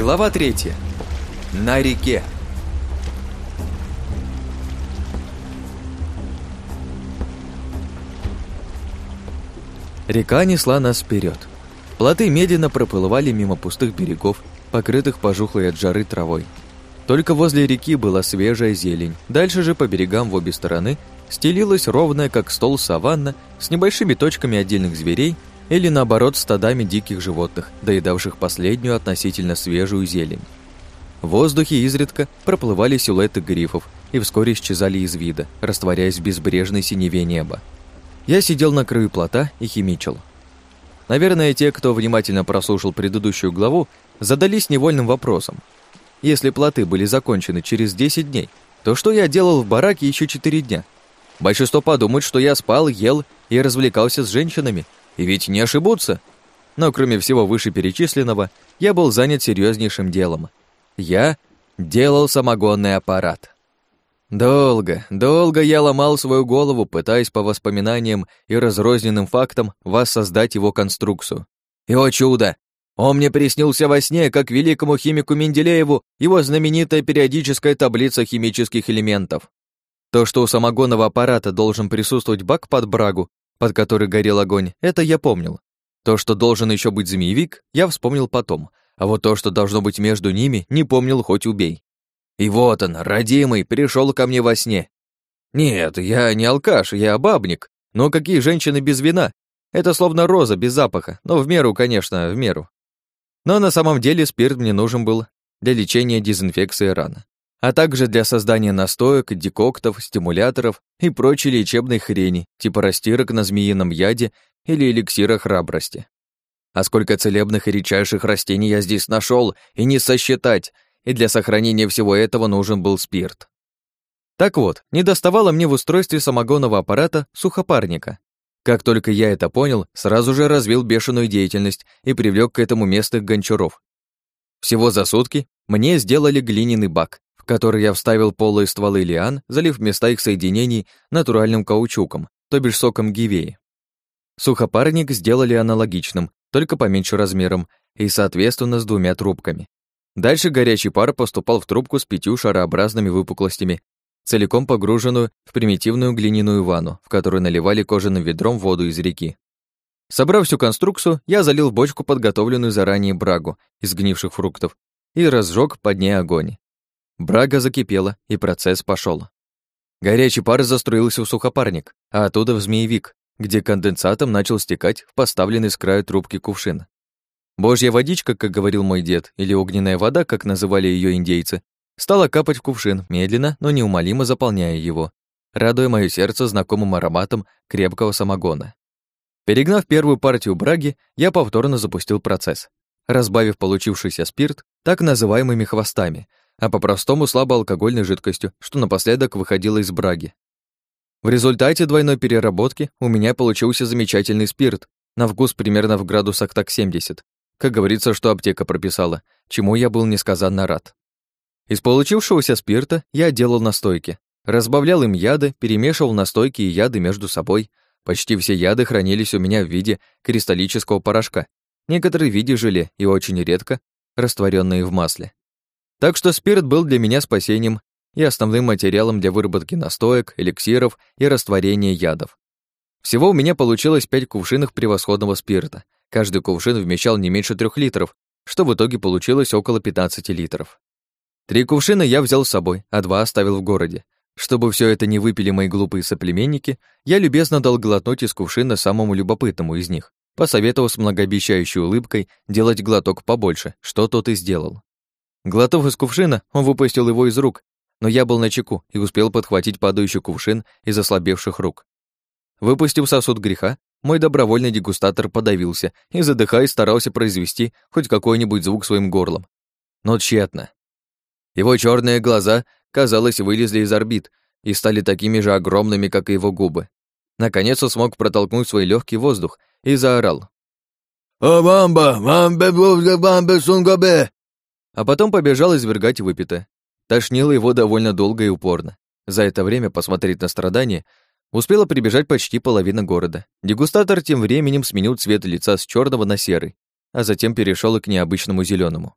Глава третья. На реке. Река несла нас вперед. Плоты медленно проплывали мимо пустых берегов, покрытых пожухлой от жары травой. Только возле реки была свежая зелень. Дальше же по берегам в обе стороны стелилась ровная, как стол саванна, с небольшими точками отдельных зверей или, наоборот, стадами диких животных, доедавших последнюю относительно свежую зелень. В воздухе изредка проплывали силуэты грифов и вскоре исчезали из вида, растворяясь в безбрежной синеве неба. Я сидел на краю плота и химичил. Наверное, те, кто внимательно прослушал предыдущую главу, задались невольным вопросом. Если плоты были закончены через 10 дней, то что я делал в бараке еще 4 дня? Большинство подумают, что я спал, ел и развлекался с женщинами, и ведь не ошибутся. Но кроме всего вышеперечисленного, я был занят серьезнейшим делом. Я делал самогонный аппарат. Долго, долго я ломал свою голову, пытаясь по воспоминаниям и разрозненным фактам воссоздать его конструкцию. И, о чудо! Он мне приснился во сне, как великому химику Менделееву его знаменитая периодическая таблица химических элементов. То, что у самогонного аппарата должен присутствовать бак под брагу, под который горел огонь, это я помнил. То, что должен еще быть змеевик, я вспомнил потом, а вот то, что должно быть между ними, не помнил хоть убей. И вот он, родимый, пришел ко мне во сне. Нет, я не алкаш, я бабник. Но какие женщины без вина? Это словно роза без запаха, но в меру, конечно, в меру. Но на самом деле спирт мне нужен был для лечения дезинфекции ран, а также для создания настоек, декоктов, стимуляторов и прочей лечебной хрени, типа растирок на змеином яде или эликсира храбрости. А сколько целебных и редчайших растений я здесь нашел, и не сосчитать, и для сохранения всего этого нужен был спирт. Так вот, не доставало мне в устройстве самогонного аппарата сухопарника. Как только я это понял, сразу же развил бешеную деятельность и привлек к этому местных гончаров. Всего за сутки мне сделали глиняный бак, который я вставил полые стволы лиан, залив места их соединений натуральным каучуком, то бишь соком гивеи. Сухопарник сделали аналогичным, только поменьше размером и, соответственно, с двумя трубками. Дальше горячий пар поступал в трубку с пятью шарообразными выпуклостями, целиком погруженную в примитивную глиняную ванну, в которую наливали кожаным ведром воду из реки. Собрав всю конструкцию, я залил в бочку подготовленную заранее брагу из гнивших фруктов и разжег под ней огонь. Брага закипела, и процесс пошел. Горячий пар заструился в сухопарник, а оттуда в змеевик, где конденсатом начал стекать в поставленный с краю трубки кувшин. Божья водичка, как говорил мой дед, или огненная вода, как называли ее индейцы, стала капать в кувшин, медленно, но неумолимо заполняя его, радуя мое сердце знакомым ароматом крепкого самогона. Перегнав первую партию браги, я повторно запустил процесс, разбавив получившийся спирт так называемыми хвостами, а по-простому слабоалкогольной жидкостью, что напоследок выходило из браги. В результате двойной переработки у меня получился замечательный спирт, на вкус примерно в градусах так 70, как говорится, что аптека прописала, чему я был несказанно рад. Из получившегося спирта я делал настойки, разбавлял им яды, перемешивал настойки и яды между собой. Почти все яды хранились у меня в виде кристаллического порошка, некоторые в виде желе и очень редко растворенные в масле. Так что спирт был для меня спасением и основным материалом для выработки настоек, эликсиров и растворения ядов. Всего у меня получилось пять кувшинов превосходного спирта, Каждый кувшин вмещал не меньше трех литров, что в итоге получилось около 15 литров. Три кувшина я взял с собой, а два оставил в городе. Чтобы все это не выпили мои глупые соплеменники, я любезно дал глотнуть из кувшина самому любопытному из них, посоветовав с многообещающей улыбкой делать глоток побольше, что тот и сделал. Глотов из кувшина, он выпустил его из рук, но я был на чеку и успел подхватить падающий кувшин из ослабевших рук. Выпустив сосуд греха, мой добровольный дегустатор подавился и, задыхаясь, старался произвести хоть какой-нибудь звук своим горлом. Но тщетно. Его черные глаза, казалось, вылезли из орбит и стали такими же огромными, как и его губы. Наконец он смог протолкнуть свой легкий воздух и заорал. «О, А потом побежал извергать выпитое. Тошнило его довольно долго и упорно. За это время посмотреть на страдания Успела прибежать почти половина города. Дегустатор тем временем сменил цвет лица с черного на серый, а затем перешел и к необычному зеленому.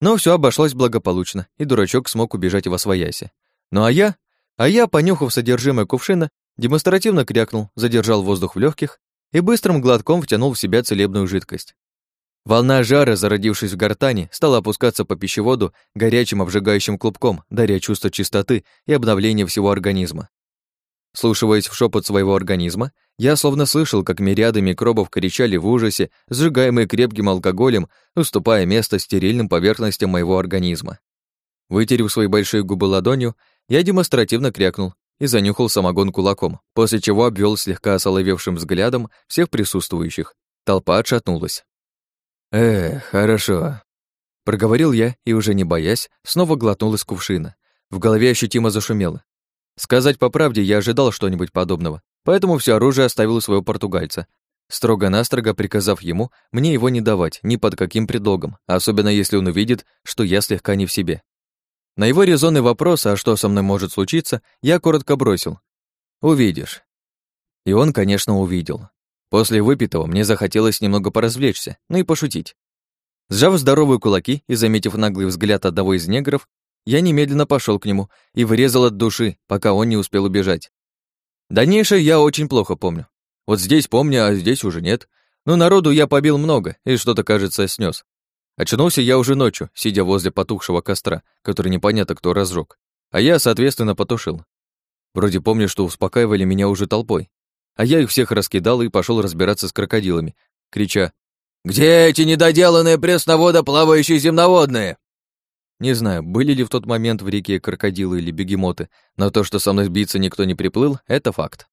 Но все обошлось благополучно, и дурачок смог убежать во свояси. Ну а я? А я, понюхав содержимое кувшина, демонстративно крякнул, задержал воздух в легких и быстрым глотком втянул в себя целебную жидкость. Волна жара, зародившись в гортани, стала опускаться по пищеводу горячим обжигающим клубком, даря чувство чистоты и обновления всего организма. Слушаясь в шепот своего организма, я словно слышал, как мириады микробов кричали в ужасе, сжигаемые крепким алкоголем, уступая место стерильным поверхностям моего организма. Вытерев свои большие губы ладонью, я демонстративно крякнул и занюхал самогон кулаком, после чего обвел слегка осоловевшим взглядом всех присутствующих. Толпа отшатнулась. «Эх, хорошо», — проговорил я и, уже не боясь, снова глотнул из кувшина. В голове ощутимо зашумело. Сказать по правде, я ожидал что-нибудь подобного, поэтому все оружие оставил у своего португальца, строго-настрого приказав ему мне его не давать ни под каким предлогом, особенно если он увидит, что я слегка не в себе. На его резонный вопрос, а что со мной может случиться, я коротко бросил. «Увидишь». И он, конечно, увидел. После выпитого мне захотелось немного поразвлечься, ну и пошутить. Сжав здоровые кулаки и заметив наглый взгляд одного из негров, я немедленно пошел к нему и врезал от души, пока он не успел убежать. Дальнейшее я очень плохо помню. Вот здесь помню, а здесь уже нет. Но народу я побил много и что-то, кажется, снес. Очнулся я уже ночью, сидя возле потухшего костра, который непонятно кто разжег. А я, соответственно, потушил. Вроде помню, что успокаивали меня уже толпой. А я их всех раскидал и пошел разбираться с крокодилами, крича «Где эти недоделанные пресноводоплавающие земноводные?» Не знаю, были ли в тот момент в реке крокодилы или бегемоты, но то, что со мной сбиться никто не приплыл, это факт.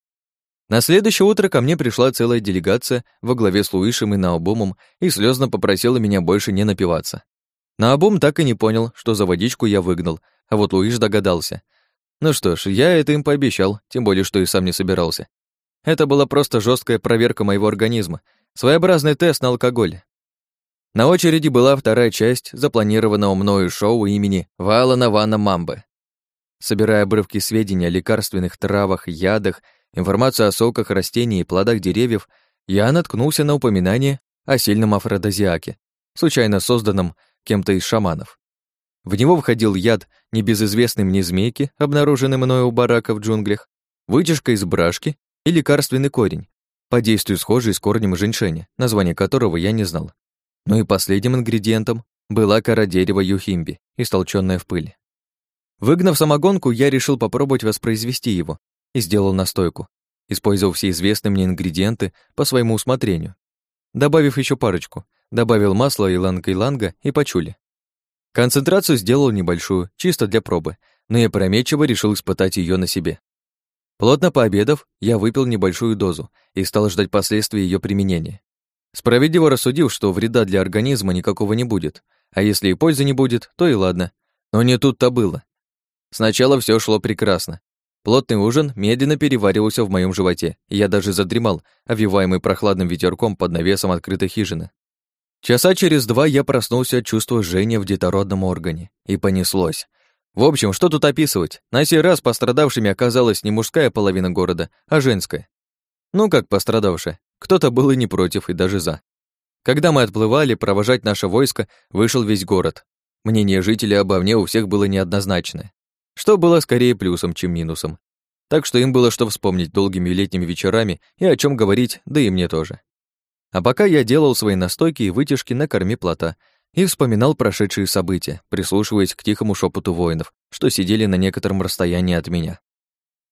На следующее утро ко мне пришла целая делегация во главе с Луишем и Наобумом и слезно попросила меня больше не напиваться. Наобум так и не понял, что за водичку я выгнал, а вот Луиш догадался. Ну что ж, я это им пообещал, тем более, что и сам не собирался. Это была просто жесткая проверка моего организма, своеобразный тест на алкоголь, на очереди была вторая часть запланированного мною шоу имени Валана Вана Мамбы. Собирая обрывки сведений о лекарственных травах, ядах, информацию о соках растений и плодах деревьев, я наткнулся на упоминание о сильном афродизиаке, случайно созданном кем-то из шаманов. В него входил яд небезызвестной мне змейки, обнаруженный мною у барака в джунглях, вытяжка из брашки и лекарственный корень, по действию схожий с корнем женьшеня, название которого я не знал. Ну и последним ингредиентом была кора дерева юхимби, истолчённая в пыль. Выгнав самогонку, я решил попробовать воспроизвести его и сделал настойку, использовав все известные мне ингредиенты по своему усмотрению. Добавив еще парочку, добавил масло иланга-иланга и пачули. Концентрацию сделал небольшую, чисто для пробы, но я опрометчиво решил испытать ее на себе. Плотно пообедав, я выпил небольшую дозу и стал ждать последствий ее применения. Справедливо рассудил, что вреда для организма никакого не будет, а если и пользы не будет, то и ладно. Но не тут-то было. Сначала все шло прекрасно. Плотный ужин медленно переваривался в моем животе, и я даже задремал, овиваемый прохладным ветерком под навесом открытой хижины. Часа через два я проснулся от чувства жжения в детородном органе, и понеслось. В общем, что тут описывать? На сей раз пострадавшими оказалась не мужская половина города, а женская. Ну как пострадавшая? Кто-то был и не против, и даже за. Когда мы отплывали, провожать наше войско вышел весь город. Мнение жителей обо мне у всех было неоднозначное, что было скорее плюсом, чем минусом. Так что им было что вспомнить долгими летними вечерами и о чем говорить, да и мне тоже. А пока я делал свои настойки и вытяжки на корме плота и вспоминал прошедшие события, прислушиваясь к тихому шепоту воинов, что сидели на некотором расстоянии от меня.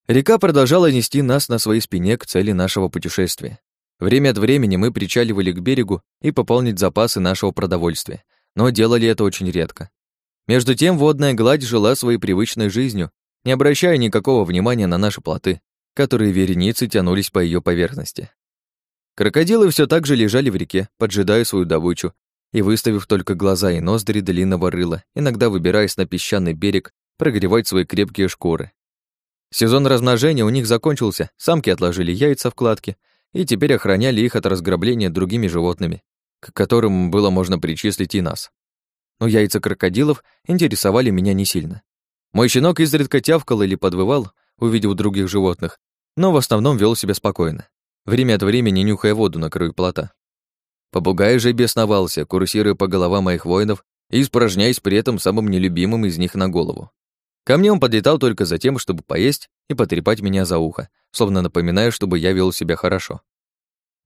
Река продолжала нести нас на своей спине к цели нашего путешествия. Время от времени мы причаливали к берегу и пополнить запасы нашего продовольствия, но делали это очень редко. Между тем водная гладь жила своей привычной жизнью, не обращая никакого внимания на наши плоты, которые вереницы тянулись по ее поверхности. Крокодилы все так же лежали в реке, поджидая свою добычу, и, выставив только глаза и ноздри длинного рыла, иногда выбираясь на песчаный берег, прогревать свои крепкие шкуры. Сезон размножения у них закончился, самки отложили яйца в кладке, и теперь охраняли их от разграбления другими животными, к которым было можно причислить и нас. Но яйца крокодилов интересовали меня не сильно. Мой щенок изредка тявкал или подвывал, увидев других животных, но в основном вел себя спокойно, время от времени нюхая воду на краю плота. Попугай же бесновался, курсируя по головам моих воинов и испражняясь при этом самым нелюбимым из них на голову. Ко мне он подлетал только за тем, чтобы поесть и потрепать меня за ухо, словно напоминая, чтобы я вел себя хорошо.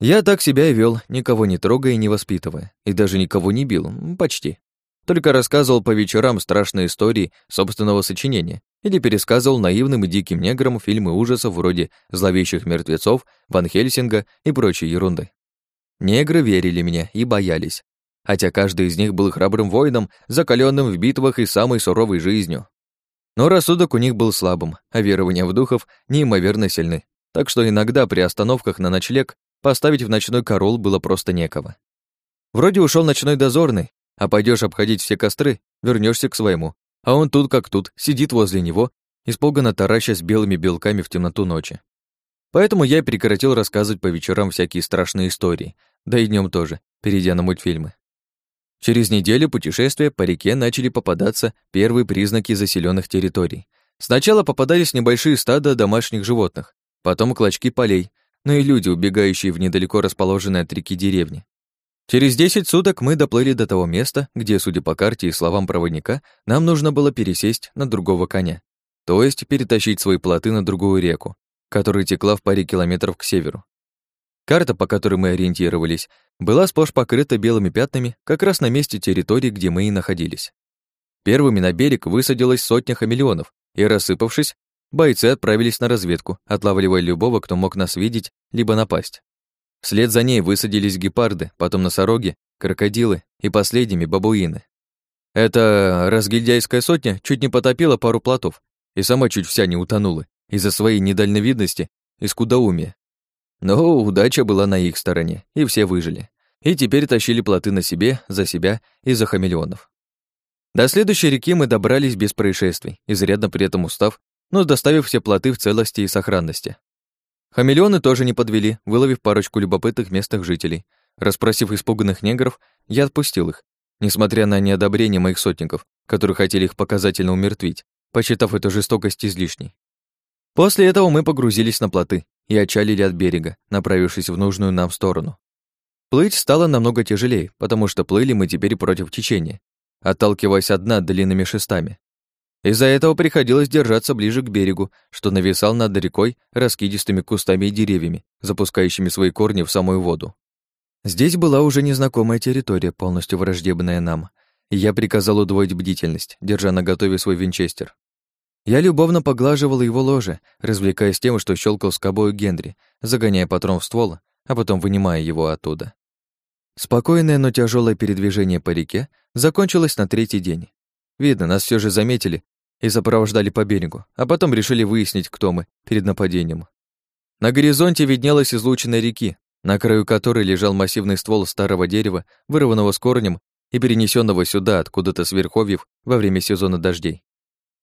Я так себя и вел, никого не трогая и не воспитывая, и даже никого не бил, почти. Только рассказывал по вечерам страшные истории собственного сочинения или пересказывал наивным и диким неграм фильмы ужасов вроде «Зловещих мертвецов», «Ван Хельсинга» и прочей ерунды. Негры верили мне и боялись, хотя каждый из них был храбрым воином, закаленным в битвах и самой суровой жизнью. Но рассудок у них был слабым, а верования в духов неимоверно сильны, так что иногда при остановках на ночлег Поставить в ночной корол было просто некого. Вроде ушел ночной дозорный, а пойдешь обходить все костры, вернешься к своему. А он тут как тут, сидит возле него, испуганно таращась белыми белками в темноту ночи. Поэтому я прекратил рассказывать по вечерам всякие страшные истории, да и днем тоже, перейдя на мультфильмы. Через неделю путешествия по реке начали попадаться первые признаки заселенных территорий. Сначала попадались небольшие стада домашних животных, потом клочки полей, но и люди, убегающие в недалеко расположенные от реки деревни. Через 10 суток мы доплыли до того места, где, судя по карте и словам проводника, нам нужно было пересесть на другого коня, то есть перетащить свои плоты на другую реку, которая текла в паре километров к северу. Карта, по которой мы ориентировались, была сплошь покрыта белыми пятнами как раз на месте территории, где мы и находились. Первыми на берег высадилась сотня хамелеонов, и, рассыпавшись, Бойцы отправились на разведку, отлавливая любого, кто мог нас видеть, либо напасть. Вслед за ней высадились гепарды, потом носороги, крокодилы и последними бабуины. Эта разгильдяйская сотня чуть не потопила пару плотов и сама чуть вся не утонула из-за своей недальновидности и скудоумия. Но удача была на их стороне, и все выжили. И теперь тащили плоты на себе, за себя и за хамелеонов. До следующей реки мы добрались без происшествий, изрядно при этом устав но доставив все плоты в целости и сохранности. Хамелеоны тоже не подвели, выловив парочку любопытных местных жителей. Распросив испуганных негров, я отпустил их, несмотря на неодобрение моих сотников, которые хотели их показательно умертвить, посчитав эту жестокость излишней. После этого мы погрузились на плоты и отчалили от берега, направившись в нужную нам сторону. Плыть стало намного тяжелее, потому что плыли мы теперь против течения, отталкиваясь от дна длинными шестами. Из-за этого приходилось держаться ближе к берегу, что нависал над рекой раскидистыми кустами и деревьями, запускающими свои корни в самую воду. Здесь была уже незнакомая территория, полностью враждебная нам, и я приказал удвоить бдительность, держа на готове свой винчестер. Я любовно поглаживал его ложе, развлекаясь тем, что щелкал скобою Генри, загоняя патрон в ствол, а потом вынимая его оттуда. Спокойное, но тяжелое передвижение по реке закончилось на третий день. Видно, нас все же заметили и сопровождали по берегу, а потом решили выяснить, кто мы, перед нападением. На горизонте виднелась излучина реки, на краю которой лежал массивный ствол старого дерева, вырванного с корнем и перенесенного сюда откуда-то с верховьев во время сезона дождей.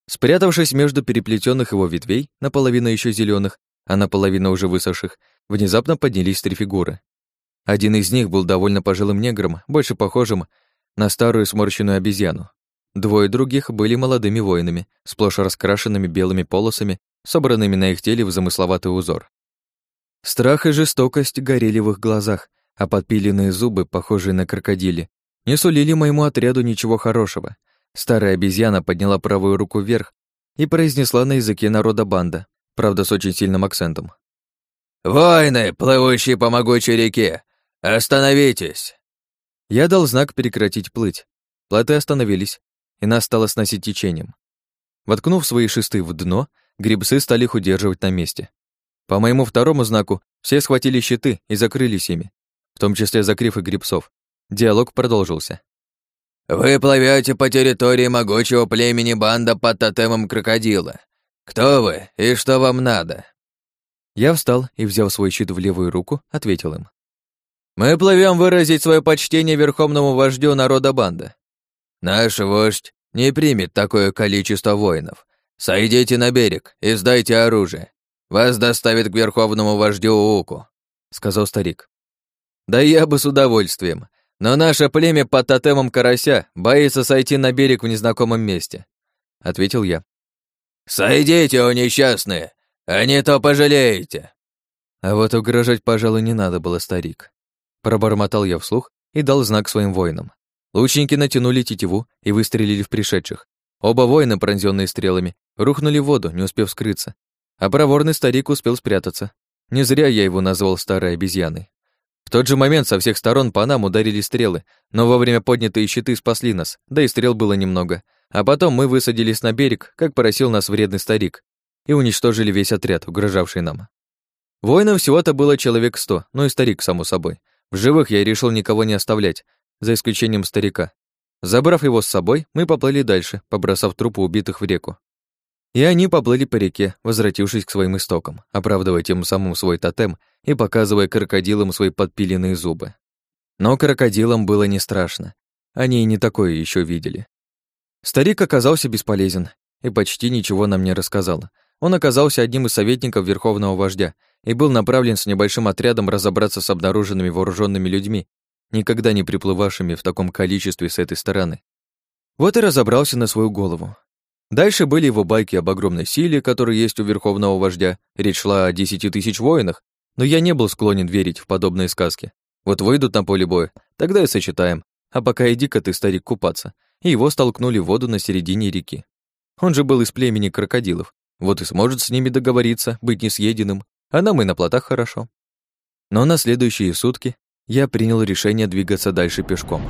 Спрятавшись между переплетенных его ветвей, наполовину еще зеленых, а наполовину уже высохших, внезапно поднялись три фигуры. Один из них был довольно пожилым негром, больше похожим на старую сморщенную обезьяну. Двое других были молодыми воинами, сплошь раскрашенными белыми полосами, собранными на их теле в замысловатый узор. Страх и жестокость горели в их глазах, а подпиленные зубы, похожие на крокодили, не сулили моему отряду ничего хорошего. Старая обезьяна подняла правую руку вверх и произнесла на языке народа банда, правда, с очень сильным акцентом. «Воины, плывущие по могучей реке, остановитесь!» Я дал знак прекратить плыть. Плоты остановились, и нас стало сносить течением. Воткнув свои шесты в дно, грибцы стали их удерживать на месте. По моему второму знаку все схватили щиты и закрылись ими, в том числе закрив и грибцов. Диалог продолжился. «Вы плывете по территории могучего племени банда под тотемом крокодила. Кто вы и что вам надо?» Я встал и, взяв свой щит в левую руку, ответил им. «Мы плывем выразить свое почтение верховному вождю народа банда. Наш вождь не примет такое количество воинов. Сойдите на берег и сдайте оружие. Вас доставят к верховному вождю Уку», — сказал старик. «Да я бы с удовольствием, но наше племя под тотемом карася боится сойти на берег в незнакомом месте», — ответил я. «Сойдите, о несчастные, а не то пожалеете!» А вот угрожать, пожалуй, не надо было, старик. Пробормотал я вслух и дал знак своим воинам. Лучники натянули тетиву и выстрелили в пришедших. Оба воина, пронзённые стрелами, рухнули в воду, не успев скрыться. А проворный старик успел спрятаться. Не зря я его назвал старой обезьяной. В тот же момент со всех сторон по нам ударили стрелы, но вовремя поднятые щиты спасли нас, да и стрел было немного. А потом мы высадились на берег, как поросил нас вредный старик, и уничтожили весь отряд, угрожавший нам. Воинов всего-то было человек сто, ну и старик, само собой. В живых я решил никого не оставлять, за исключением старика. Забрав его с собой, мы поплыли дальше, побросав трупы убитых в реку. И они поплыли по реке, возвратившись к своим истокам, оправдывая тем самым свой тотем и показывая крокодилам свои подпиленные зубы. Но крокодилам было не страшно. Они и не такое еще видели. Старик оказался бесполезен и почти ничего нам не рассказал. Он оказался одним из советников верховного вождя и был направлен с небольшим отрядом разобраться с обнаруженными вооруженными людьми, никогда не приплывавшими в таком количестве с этой стороны. Вот и разобрался на свою голову. Дальше были его байки об огромной силе, которая есть у верховного вождя. Речь шла о десяти тысяч воинах, но я не был склонен верить в подобные сказки. Вот выйдут на поле боя, тогда и сочетаем. А пока иди-ка ты, старик, купаться. И его столкнули в воду на середине реки. Он же был из племени крокодилов. Вот и сможет с ними договориться, быть несъеденным. А нам и на плотах хорошо. Но на следующие сутки я принял решение двигаться дальше пешком.